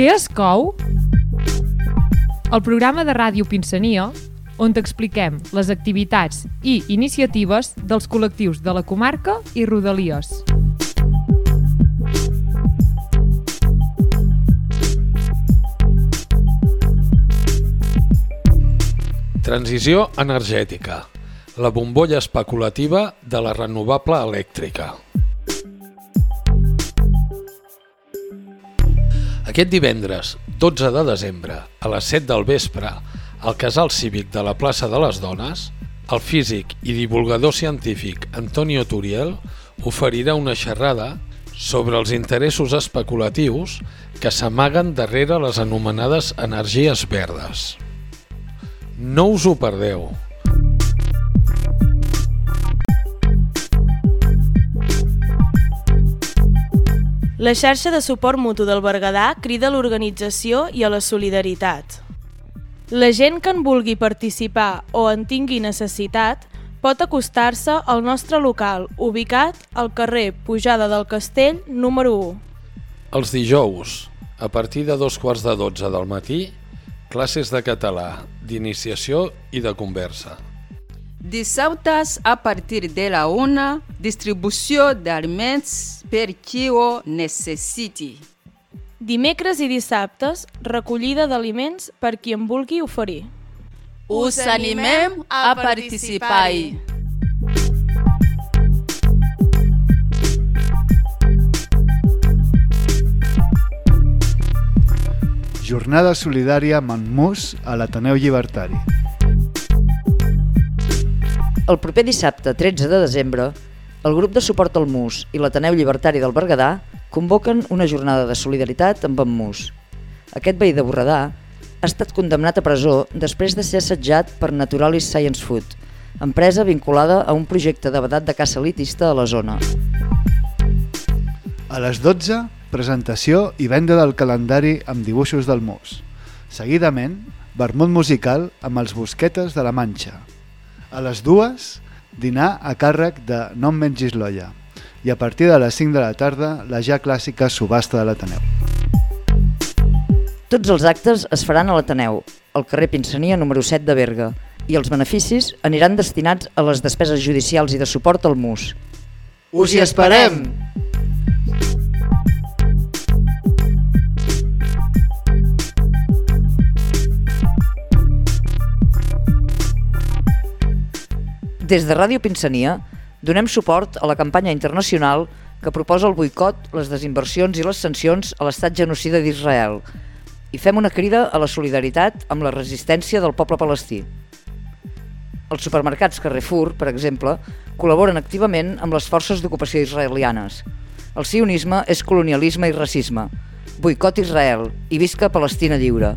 Què es cou? El programa de ràdio Pinsania, on t'expliquem les activitats i iniciatives dels col·lectius de la comarca i Rodalies. Transició energètica. La bombolla especulativa de la renovable elèctrica. Aquest divendres, 12 de desembre, a les 7 del vespre, al Casal Cívic de la plaça de les Dones, el físic i divulgador científic Antonio Turiel oferirà una xerrada sobre els interessos especulatius que s'amaguen darrere les anomenades energies verdes. No us ho perdeu. La xarxa de suport mutu del Berguedà crida a l'organització i a la solidaritat. La gent que en vulgui participar o en tingui necessitat pot acostar-se al nostre local, ubicat al carrer Pujada del Castell, número 1. Els dijous, a partir de dos quarts de dotze del matí, classes de català, d'iniciació i de conversa. Dissabtes, a partir de la una, distribució d'aliments per qui ho necessiti. Dimecres i dissabtes, recollida d'aliments per qui en vulgui oferir. Us animem a participar-hi. Jornada solidària Montmús a l'Ateneu Llibertari. El proper dissabte, 13 de desembre, el grup de suport al MUS i l'Ateneu Llibertari del Berguedà convoquen una jornada de solidaritat amb en MUS. Aquest veí de Borredà ha estat condemnat a presó després de ser assetjat per Naturalis Science Food, empresa vinculada a un projecte de vedat de caça elitista a la zona. A les 12, presentació i venda del calendari amb dibuixos del MUS. Seguidament, vermut musical amb els Busquetes de la Manxa. A les dues, dinar a càrrec de No em mengis l'olla. I a partir de les 5 de la tarda, la ja clàssica subhasta de l'Ateneu. Tots els actes es faran a l'Ateneu, al carrer Pinsania número 7 de Berga, i els beneficis aniran destinats a les despeses judicials i de suport al MUS. Us hi esperem! Des de Ràdio Pinsania donem suport a la campanya internacional que proposa el boicot, les desinversions i les sancions a l'estat genocida d'Israel i fem una crida a la solidaritat amb la resistència del poble palestí. Els supermercats Carrefour, per exemple, col·laboren activament amb les forces d'ocupació israelianes. El sionisme és colonialisme i racisme. Boicot Israel i visca Palestina lliure.